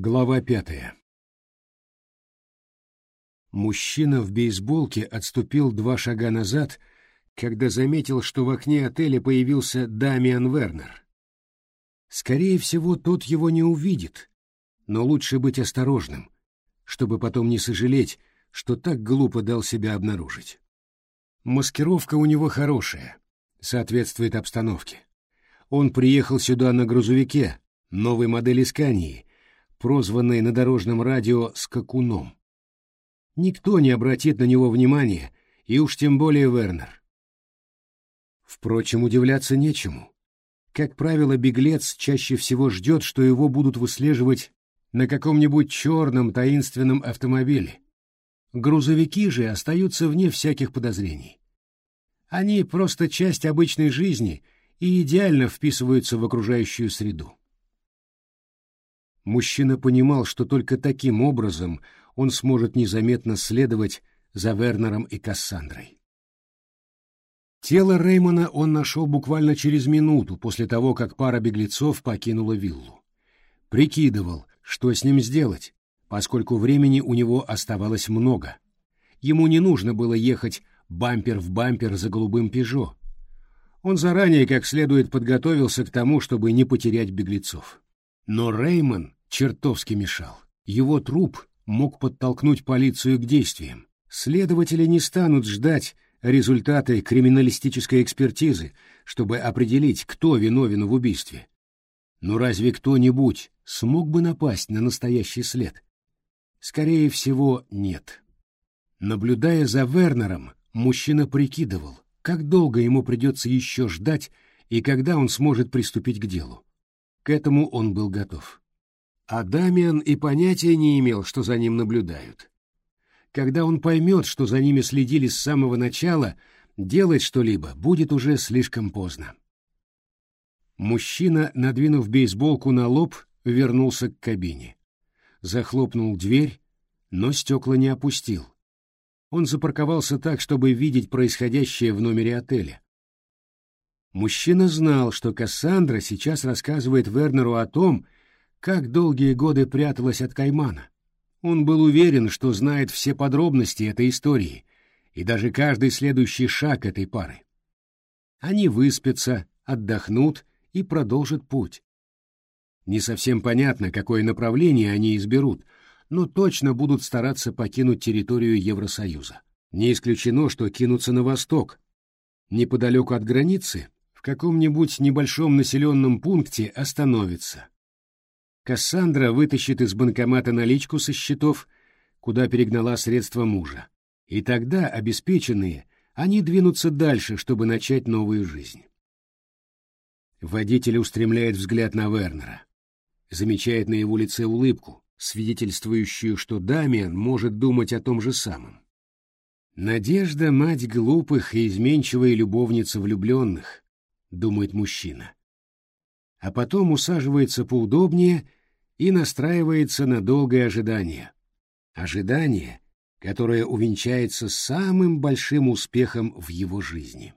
Глава пятая Мужчина в бейсболке отступил два шага назад, когда заметил, что в окне отеля появился Дамиан Вернер. Скорее всего, тот его не увидит, но лучше быть осторожным, чтобы потом не сожалеть, что так глупо дал себя обнаружить. Маскировка у него хорошая, соответствует обстановке. Он приехал сюда на грузовике, новой модели Скании, прозванной на дорожном радио «скакуном». Никто не обратит на него внимания, и уж тем более Вернер. Впрочем, удивляться нечему. Как правило, беглец чаще всего ждет, что его будут выслеживать на каком-нибудь черном таинственном автомобиле. Грузовики же остаются вне всяких подозрений. Они просто часть обычной жизни и идеально вписываются в окружающую среду. Мужчина понимал, что только таким образом он сможет незаметно следовать за Вернером и Кассандрой. Тело Реймона он нашел буквально через минуту после того, как пара беглецов покинула виллу. Прикидывал, что с ним сделать, поскольку времени у него оставалось много. Ему не нужно было ехать бампер в бампер за голубым «Пежо». Он заранее как следует подготовился к тому, чтобы не потерять беглецов. Но Реймон чертовски мешал. Его труп мог подтолкнуть полицию к действиям. Следователи не станут ждать результаты криминалистической экспертизы, чтобы определить, кто виновен в убийстве. Но разве кто-нибудь смог бы напасть на настоящий след? Скорее всего, нет. Наблюдая за Вернером, мужчина прикидывал, как долго ему придется еще ждать и когда он сможет приступить к делу. К этому он был готов. А Дамиан и понятия не имел, что за ним наблюдают. Когда он поймет, что за ними следили с самого начала, делать что-либо будет уже слишком поздно. Мужчина, надвинув бейсболку на лоб, вернулся к кабине. Захлопнул дверь, но стекла не опустил. Он запарковался так, чтобы видеть происходящее в номере отеля. Мужчина знал, что Кассандра сейчас рассказывает Вернеру о том, как долгие годы пряталась от Каймана. Он был уверен, что знает все подробности этой истории и даже каждый следующий шаг этой пары. Они выспятся, отдохнут и продолжат путь. Не совсем понятно, какое направление они изберут, но точно будут стараться покинуть территорию Евросоюза. Не исключено, что кинутся на восток. Неподалеку от границы, в каком-нибудь небольшом населенном пункте остановятся, Кассандра вытащит из банкомата наличку со счетов, куда перегнала средства мужа. И тогда, обеспеченные, они двинутся дальше, чтобы начать новую жизнь. Водитель устремляет взгляд на Вернера. Замечает на его лице улыбку, свидетельствующую, что Дамиан может думать о том же самом. «Надежда — мать глупых и изменчивая любовница влюбленных», — думает мужчина. А потом усаживается поудобнее и настраивается на долгое ожидание. Ожидание, которое увенчается самым большим успехом в его жизни.